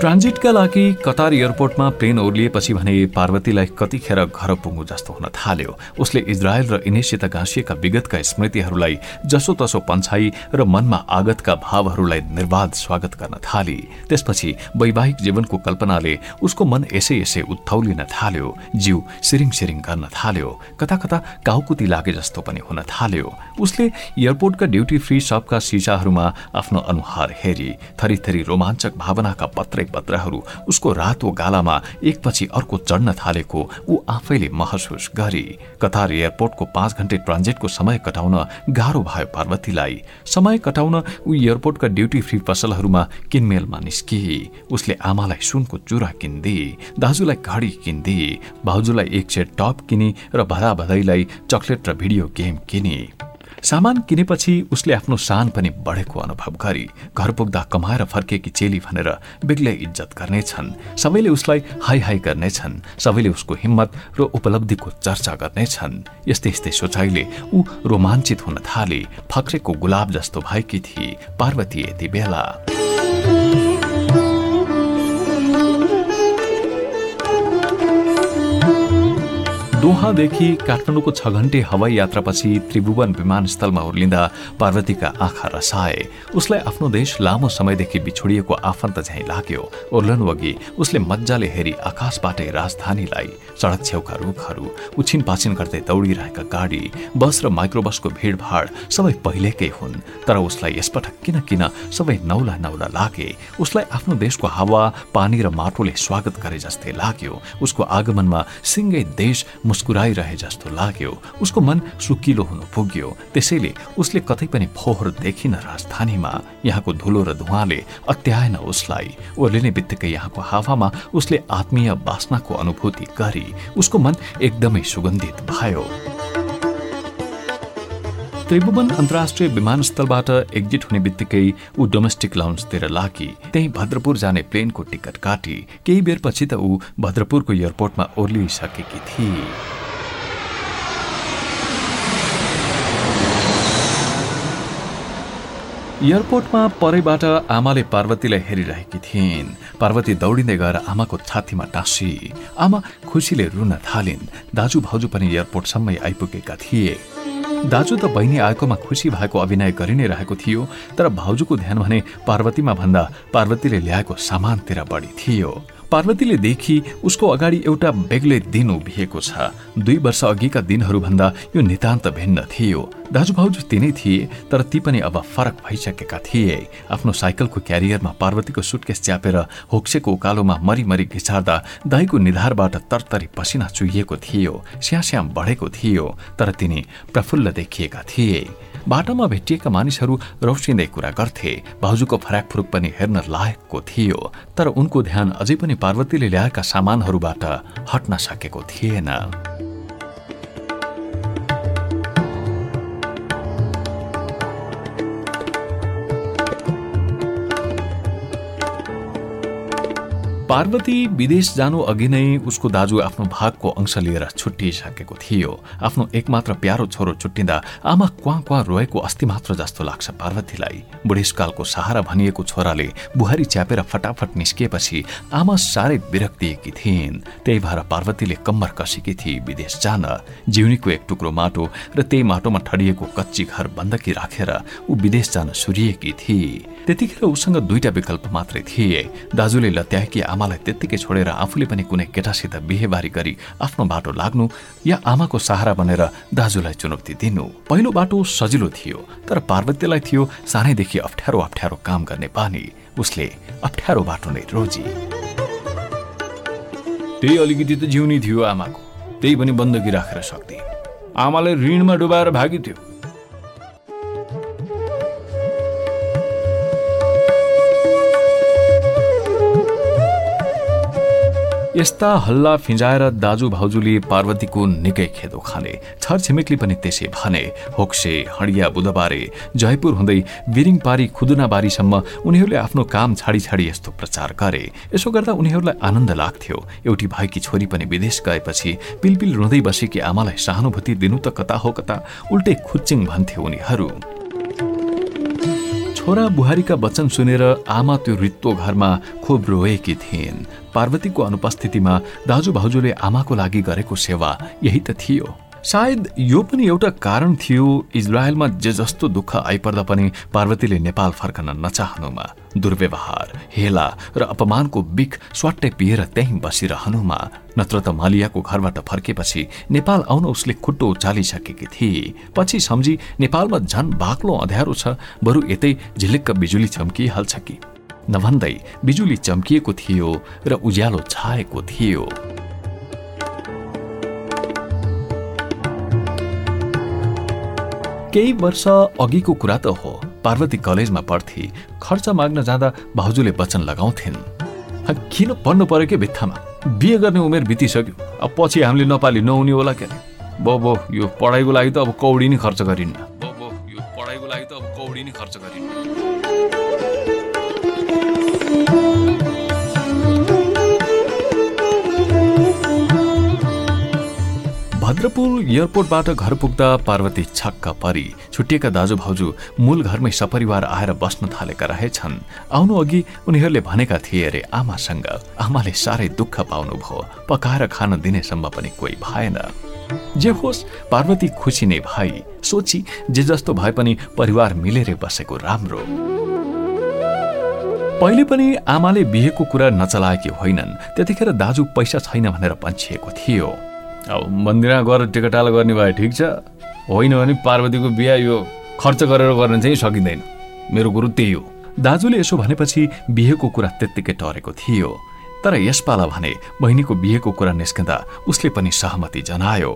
ट्रान्जिटका लागि कतार एयरपोर्टमा प्लेन ओर्लिएपछि भने पार्वतीलाई कतिखेर घर पुग्नु जस्तो हुन थाल्यो। उसले इजरायल र इनेसित घाँसिएका विगतका स्मृतिहरूलाई जसोतसो पन्छाई र मनमा आगतका भावहरूलाई निर्वाध स्वागत गर्न थाली। त्यसपछि वैवाहिक जीवनको कल्पनाले उसको मन यसै यसै उत्थौलिन थाल्यो। जिउ सिरिङ सिरिङ गर्न थाल्यो। कता कता काउकुती लागे जस्तो पनि हुन थाल्यो। उसले एयरपोर्टका ड्युटी फ्री सबका सिसाहरूमा आफ्नो अनुहार हेरी थरी रोमाञ्चक भावनाका पत्रै पत्रहरू उसको रातो गालामा एकपछि अर्को चढ्न थालेको ऊ आफैले महसुस गरे कतार एयरपोर्टको पाँच घण्टे ट्रान्जिटको समय कटाउन गाह्रो भयो पार्वतीलाई। समय कटाउन ऊ एयरपोर्टका ड्युटी फ्री पसलहरूमा किनमेलमा निस्किए उसले आमालाई सुनको चुरा किनिदिए दाजुलाई घडी किनिदिए भाउजूलाई एक सेट टप किने र भदा भदैलाई चक्लेट र भिडियो गेम किने। सामान किनेपछि उसले आफ्नो सान पनि बढेको अनुभव गरी घर पुग्दा कमाएर फर्केकी चेली भनेर बेग्लै इज्जत गर्नेछन्। सबैले उसलाई हाई हाई गर्नेछन्। सबैले उसको हिम्मत र उपलब्धिको चर्चा गर्नेछन्। यस्तै यस्तै सोचाइले ऊ रोमाञ्चित हुन थाले। फक्रेको गुलाब जस्तो भएकी थिए। पार्वती यति बेला। दोहादेखि काठमाडौँको छ घन्टे हवाई यात्रापछि त्रिभुवन विमानस्थलमा ओर्लिँदा पार्वतीका आँखा रसाए। उसलाई आफ्नो देश लामो समयदेखि बिछोडिएको आफन्त झैँ लाग्यो। ओर्लनु अघि उसले मजाले हेरी आकाशबाटै राजधानीलाई सडक छेउका रुखहरू उछिन पाछिन गर्दै दौडिरहेका गाडी बस र माइक्रोबसको भिडभाड सबै पहिलेकै हुन्। तर उसलाई यसपटक किन किन सबै नौला नौला लागे? उसलाई आफ्नो देशको हावा पानी र माटोले स्वागत गरे जस्तै लाग्यो। उसको आगमनमा सिङ्गै देश मुस्कुराइरहे जस्तो लाग्यो। उसको मन सुकिलो हुनु पुग्यो। त्यसैले उसले कतै पनि फोहोर देखिन राजधानीमा यहाँको धुलो र धुवाले अत्याएन उसलाई। ओर्लिने बित्तिकै यहाँको हावामा उसले आत्मीय बासनाको अनुभूति गरी उसको मन एकदमै सुगन्धित भयो। त्रिभुवन अन्तर्राष्ट्रिय विमानस्थलबाट एक्जिट हुने बित्तिकै ऊ डोमेस्टिक लाउन्सतिर लागि। त्यही भद्रपुर जाने प्लेनको टिकट काटी। केही बेरपछि त ऊ भद्रपुरको एयरपोर्टमा ओर्लिसकेकी थिए। एयरपोर्टमा परैबाट आमाले पार्वतीलाई हेरिरहेकी थिइन्। पार्वती दौडिँदै गएर आमाको छातीमा टाँसी। आमा खुसीले रुन थालिन्। दाजु भाउजू पनि एयरपोर्टसम्मै आइपुगेका थिए। दाजु त बहिनी आएकोमा खुसी भएको अभिनय गरि नै रहेको थियो तर भाउजूको ध्यान भने पार्वतीमा भन्दा पार्वतीले ल्याएको सामानतिर बढी थियो। पार्वतीले देखि उसको अगाडि एउटा बेग्लै दिन उभिएको छ। दुई वर्ष अघिका दिनहरूभन्दा यो नितान्त भिन्न थियो। दाजु भाउजू तिनै थिए तर ती पनि अब फरक भइसकेका थिए। आफ्नो साइकलको क्यारियरमा पार्वतीको सुटकेस च्यापेर होक्सेको उकालोमा मरिमरि घिचार्दा दाईको निधारबाट तरतरी पसिना चुहिएको थियो स्यास्याम बढेको थियो तर तिनी प्रफुल्ल देखिएका थिए। बाटोमा भेटिएका मानिसहरू रौसिँदै कुरा गर्थे। भाउजूको फराक फुरुक पनि हेर्न लायकको थियो तर उनको ध्यान अझै पनि पार्वतीले ल्याएका सामानहरूबाट हट्न सकेको थिएन। पार्वती विदेश जानु अघि नै उसको दाजु आफ्नो भागको अंश लिएर छुट्टिसकेको थियो। आफ्नो एकमात्र प्यारो छोरो छुट्टिँदा आमा क्वा क्वा रोएको अस्ति मात्र जस्तो लाग्छ पार्वतीलाई। बुढेसकालको सहारा भनिएको छोराले बुहारी च्यापेर फटाफट निस्किएपछि आमा साह्रै विरक्तिएकी थिइन्। त्यही भएर पार्वतीले कम्मर कसेकी थिए विदेश जान। जिउनीको एक टुक्रो माटो र त्यही माटोमा ठडिएको कच्ची घर बन्दकी राखेर ऊ विदेश जान सुरिएकी थिए त्यतिखेर उसँग दुईटा विकल्प मात्रै थिए। दाजुले लत्याएकी आमालाई त्यत्तिकै छोडेर आफूले पनि कुनै केटासित बिहेबारी गरी आफ्नो बाटो लाग्नु या आमाको सहारा बनेर दाजुलाई चुनौती दिनु। पहिलो बाटो सजिलो थियो तर पार्वतीलाई थियो सानैदेखि अप्ठ्यारो अप्ठ्यारो काम गर्ने बानी। उसले अप्ठ्यारो बाटो नै रोजी। त्यही अलिकति त जिउनी थियो आमाको त्यही पनि बन्दकी राखेर सक्थे आमालाई ऋणमा डुबाएर भागी थियो। यस्ता हल्ला फिजाएर दाजु भाउजूले पार्वतीको निकै खेदो खाने छरछिमेकले पनि त्यसै भने। होक्से हडिया बुधबारे जयपुर हुँदै बिरिङपारी खुदुनाबारीसम्म उनीहरूले आफ्नो काम छाडी छाडी यस्तो प्रचार गरे। यसो गर्दा उनीहरूलाई आनन्द लाग्थ्यो। एउटी भाइकी छोरी पनि विदेश गएपछि पिलपिल रुँदै बसेकी आमालाई सहानुभूति दिनु त कता हो कता उल्टै खुच्चिङ भन्थे उनीहरू। छोरा बुहारीका वचन सुनेर आमा त्यो रित्तो घरमा खुब रोएकी थिइन्। पार्वतीको अनुपस्थितिमा दाजु भाउजूले आमाको लागि गरेको सेवा यही त थियो। सायद यो पनि एउटा कारण थियो इजरायलमा जे जस्तो दुःख आइपर्दा पनि पार्वतीले नेपाल फर्कन नचाहनुमा। दुर्व्यवहार हेला र अपमानको बिख स्वाट्टै पिएर त्यहीँ बसिरहनुमा। नत्र त मालियाको घरबाट फर्केपछि नेपाल आउन उसले खुट्टो उचालिसकेकी थिए। पछि सम्झी नेपालमा झन बाक्लो अँध्यारो छ बरु यतै झिलिक्क बिजुली चम्किहाल्छ कि? नभन्दै बिजुली चम्किएको थियो र उज्यालो छाएको थियो। केही वर्ष अघिको कुरा त हो। पार्वती कलेजमा पढ्थे। खर्च माग्न जाँदा भाउजूले वचन लगाउँथिन्। किन पढ्नु पर्यो कि भित्तामा? बिहे गर्ने उमेर बितिसक्यो। अब पछि हामीले नपाली नहुने होला के अरे? बो यो पढाइको लागि त अब कौडी नै खर्च गरिन्न। बो यो पढाइको लागि त अब कौडी नै खर्च गरिन्न। भद्रपुल एयरपोर्टबाट घर पुग्दा पार्वती छक्क परी। छुट्टिएका दाजु भाउजू मूल घरमै सपरिवार आएर बस्न थालेका रहेछन्। आउनु अघि उनीहरूले भनेका थिए अरे आमासँग आमाले साह्रै दुःख पाउनुभयो। पकाएर खान दिनेसम्म पनि कोही भएन। जे होस् पार्वती खुसी नै भाइ सोची जे जस्तो भए पनि परिवार मिलेर बसेको राम्रो। पहिले पनि आमाले बिहेको कुरा नचलाएकी होइनन्। त्यतिखेर दाजु पैसा छैन भनेर पन्छिएको थियो। अब मन्दिरमा गएर टेकटाल गर्ने भए ठिक छ। होइन भने पार्वतीको बिहा यो खर्च गरेर गर्न चाहिँ सकिँदैन। मेरो गुरु त्यही हो। दाजुले यसो भनेपछि बिहेको कुरा त्यत्तिकै टरेको थियो। तर यसपाला भने बहिनीको बिहेको कुरा निस्कँदा उसले पनि सहमति जनायो।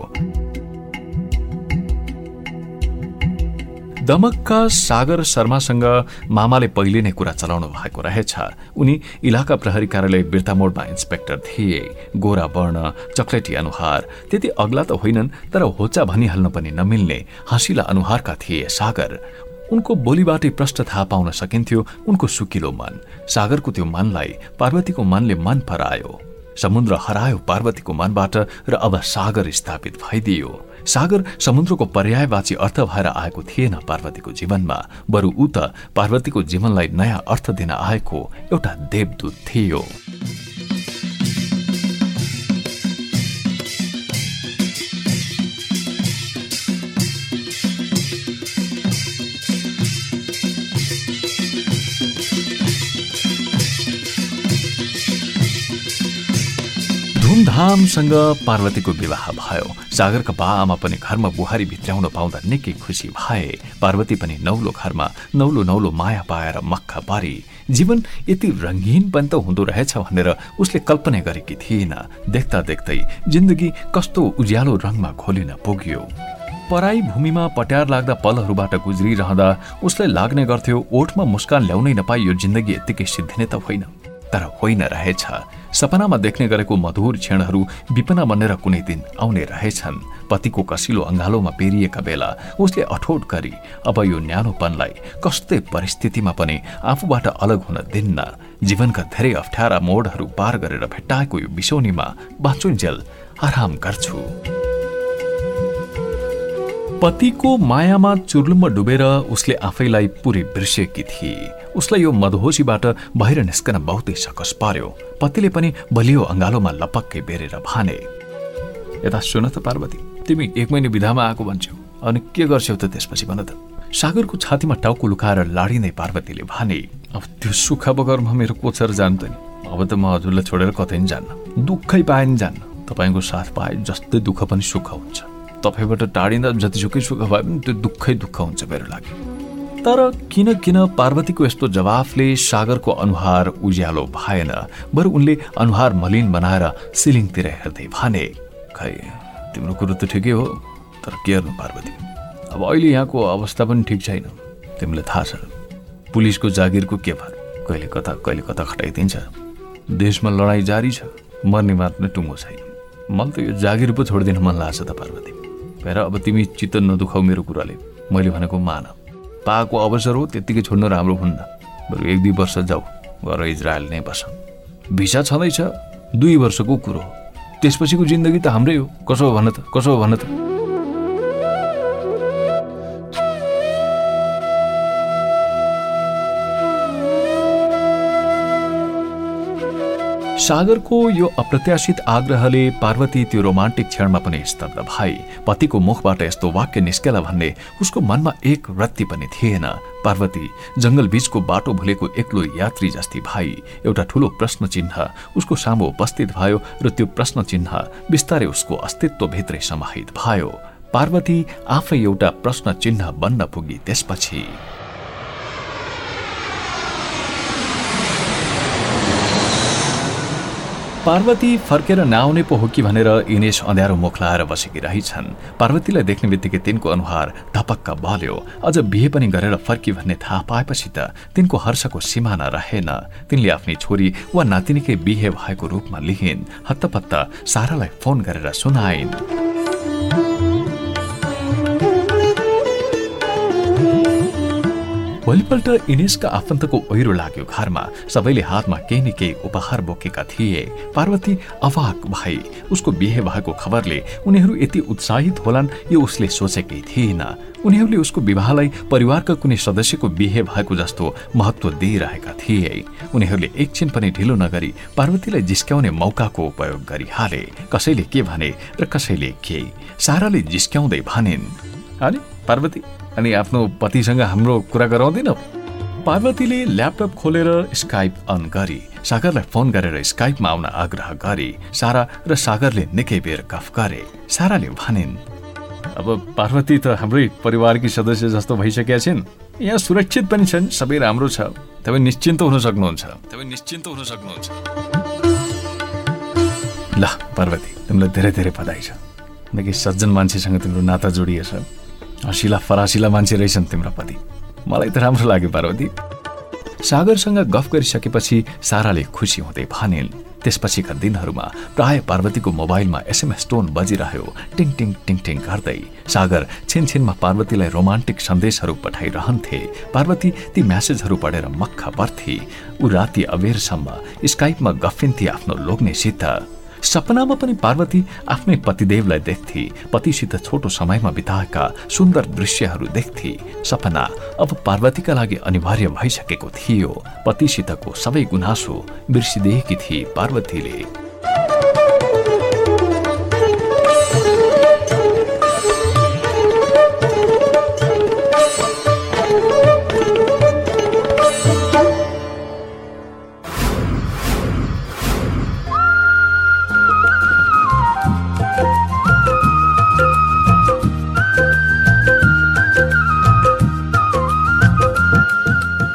दमकका सागर शर्मासँग मामाले पहिले नै कुरा चलाउनु भएको रहेछ। उनी इलाका प्रहरी कार्यालय बिर्तामोडमा इन्सपेक्टर थिए। गोरा वर्ण चक्लेटी अनुहार। त्यति अग्ला त होइनन् तर होचा भनिहाल्न पनि नमिल्ने हाँसिला अनुहारका थिए सागर। उनको बोलीबाटै प्रष्ट थाहा पाउन सकिन्थ्यो उनको सुकिलो मन। सागरको त्यो मनलाई पार्वतीको मनले मन परायो। समुद्र हरायो पार्वतीको मनबाट र अब सागर स्थापित भइदियो। सागर समुद्रको पर्यायवाची अर्थ भएर आएको थिएन पार्वतीको जीवनमा। बरु ऊ त पार्वतीको जीवनलाई नयाँ अर्थ दिन आएको एउटा देवदूत थियो। धुमधामसँग पार्वतीको विवाह भयो। सागरका बा आमा पनि घरमा बुहारी भित्राउन पाउँदा निकै खुसी भए। पार्वती पनि नौलो घरमा नौलो नौलो माया पाएर मक्खा पारी। जीवन यति रङ्गीन पनि त हुँदो रहेछ भनेर उसले कल्पना गरेकी थिएन। देख्दा देख्दै जिन्दगी कस्तो उज्यालो रङमा खोलिन पुग्यो। पराई भूमिमा पट्यार लाग्दा पलहरूबाट गुज्रिरहँदा उसलाई लाग्ने गर्थ्यो ओठमा मुस्कान ल्याउनै नपाई यो जिन्दगी यत्तिकै सिद्धिने त होइन। तर होइन रहेछ। सपनामा देख्ने गरेको मधुर क्षणहरू विपना बनेर कुनै दिन आउने रहेछन्। पतिको कसिलो अङ्गालोमा पेरिएका बेला उसले अठोट गरी अब यो न्यानोपनलाई कस्तै परिस्थितिमा पनि आफूबाट अलग हुन दिन्न। जीवनका धेरै अप्ठ्यारा मोडहरू पार गरेर भेट्टाएको यो बिसौनीमा बाँचुन्जेल आराम गर्छु। पतिको मायामा चुर्लुम्ब डुबेर उसले आफैलाई पुरै बिर्सेकी थिए। उसलाई यो मधोसीबाट बाहिर निस्कन बहुतै सकस पार्यो। पतिले पनि बलियो अङ्गालोमा लपक्कै बेरेर भाने। यता सुन त पार्वती तिमी एक महिना विधामा आएको भन्छौ। अनि के गर्छौ त त्यसपछि भन त। सागरको छातीमा टाउको लुकाएर लाडिँदै पार्वतीले भने। अब त्यो सुख बगरमा मेरो कोचर जान्थ्यो नि। अब त म हजुरलाई छोडेर कतै पनि जान्न। दुःखै पाए नि जान्न। तपाईँको साथ पाए जस्तै दुःख पनि सुख हुन्छ। तपाईँबाट टाढिँदा जतिसुकै सुख भए पनि त्यो दुःखै दुःख हुन्छ मेरो लागि। तर किन किन पार्वतीको यस्तो जवाफले सागरको अनुहार उज्यालो भएन? बरु उनले अनुहार मलिन बनाएर सिलिङतिर हेर्दै भने खै तिम्रो कुरो त ठिकै हो तर के गर्नु पार्वती? अब अहिले यहाँको अवस्था पनि ठिक छैन। तिमीलाई थाहा छ पुलिसको जागिरको के भर? कहिले कता कहिले कता खटाइदिन्छ? देशमा लडाइँ जारी छ मर्ने मात्र टुङ्गो छैन। मलाई त यो जागिर पो छोडिदिन मन लाग्छ त पार्वती। भएर अब तिमी चित्त नदुखाउ मेरो कुराले। मैले भनेको मान। पाएको अवसर हो त्यत्तिकै छोड्नु राम्रो हुन्न। बरु एक दुई वर्ष जाऊ गएर इजरायल नै बस। भिसा छँदैछ दुई वर्षको कुरो हो। त्यसपछिको जिन्दगी त हाम्रै हो कसो भन त कसो भन त? सागरको यो अप्रत्याशित आग्रहले पार्वती त्यो रोमान्टिक क्षणमा पनि स्तब्ध भए। पतिको मुखबाट यस्तो वाक्य निस्केला भन्ने उसको मनमा एक रत्ती पनि थिएन। पार्वती जंगल बीचको बाटो भुलेको एक्लो यात्री जस्ती भाइ एउटा ठूलो प्रश्न चिन्ह। उसको सामु उपस्थित भयो र त्यो प्रश्न चिन्ह बिस्तारै उसको अस्तित्वभित्रै समाहित भयो। पार्वती आफै एउटा प्रश्न चिन्ह बन्न पुगी त्यसपछि पार्वती फर्केर नआउने पो हो कि भनेर इनेश अँध्यारो मुख लाएर बसेकी रहेछन् पार्वतीलाई देख्ने बित्तिकै तिनको अनुहार धपक्क बल्यो अझ बिहे पनि गरेर फर्की भन्ने थाहा पाएपछि त तिनको हर्षको सिमाना रहेन। तिनले आफ्नै छोरी वा नातिनीकै बिहे भएको रूपमा लिहिन्। हत्तपत्त सारालाई फोन गरेर सुनाइन्। भोलिपल्ट इनेसका आफन्तको ओहिरो लाग्यो घरमा। सबैले हातमा केही न केही उपहार बोकेका थिए। पार्वती अवाक भई उसको बिहे भएको खबरले उनीहरू यति उत्साहित होलान् यो उसले सोचेकै थिएन। उनीहरूले उसको विवाहलाई परिवारका कुनै सदस्यको बिहे भएको जस्तो महत्व दिइरहेका थिए। उनीहरूले एकछिन पनि ढिलो नगरी पार्वतीलाई जिस्क्याउने मौकाको उपयोग गरिहाले। कसैले के भने र कसैले के? साराले जिस्क्याउँदै भनिन् अरे पार्वती अनि आफ्नो पतिसँग हाम्रो कुरा गराउँदैनौ। पार्वतीले ल्यापटप खोलेर स्काइप अन गरी सागरलाई फोन गरेर स्काइपमा आउन आग्रह गरे सारा र सागरले निकै बेर गफ गरे। साराले भनिन् अब पार्वती त हाम्रै परिवारकी सदस्य जस्तो भइसकेका छिन्। यहाँ सुरक्षित पनि छन् सबै राम्रो छ। तपाईँ निश्चिन्त हुन सक्नुहुन्छ। तपाईँ निश्चिन्त हुन सक्नुहुन्छ। ल पार्वती तिमीलाई धेरै धेरै बधाई छ। निकै सज्जन मान्छेसँग तिम्रो नाता जोडिएछ। हँसिला फरासिला मान्छे रहेछन् तिम्रो पति मलाई त राम्रो लाग्यो पार्वती सागरसँग गफ गरिसकेपछि साराले खुसी हुँदै भनिन् त्यसपछिका दिनहरूमा प्राय पार्वतीको मोबाइलमा एसएमएस टोन बजिरह्यो टिङ टिङ टिङ टिङ गर्दै सागर छिनछिनमा पार्वतीलाई रोमान्टिक सन्देशहरू पठाइरहन्थे पार्वती ती म्यासेजहरू पढेर मक्ख पर्थे ऊ राति अबेरसम्म स्काइपमा गफिन्थे आफ्नो लोग्नेसित सपनामा पनि पार्वती आफ्नै पतिदेवलाई देख्थे। पतिसित छोटो समयमा बिताएका सुन्दर दृश्यहरू देख्थे। सपना अब पार्वतीका लागि अनिवार्य भइसकेको थियो। पतिसितको सबै गुनासो बिर्सिदिएकी थिए पार्वतीले।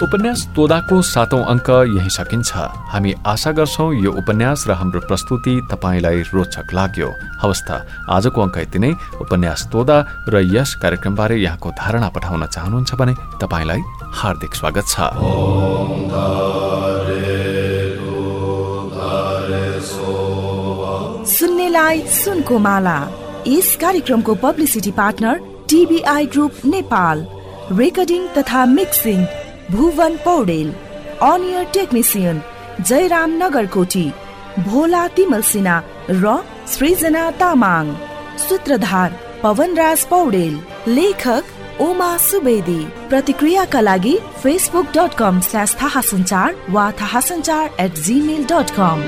उपन्यास तोदाको सातौं अङ्क यही सकिन्छ। हामी आशा गर्छौ यो उपन्यास र हाम्रो प्रस्तुति तपाईँलाई रोचक लाग्यो। हवस् आजको अङ्क यति नै। उपन्यास तोदा र यस कार्यक्रमबारे यहाँको धारणा पठाउन चाहनुहुन्छ भने तपाईँलाई हार्दिक स्वागत छ। सुन्नेलाई सुनको माला। यस कार्यक्रमको publicity partner TBI group Nepal. Recording तथा मिक्सिङ भुवन पौडेल अनियर टेक्निसियन जयराम नगरकोटी भोला तिमल सिन्हा र सृजना तामाङ। सूत्रधार पवनराज पौडेल लेखक उमा सुवेदी। प्रतिक्रियाका लागि फेसबुक डट कम स्ल्यास थाहा सञ्चार वा थाहा सञ्चार एट जिमेल डट कम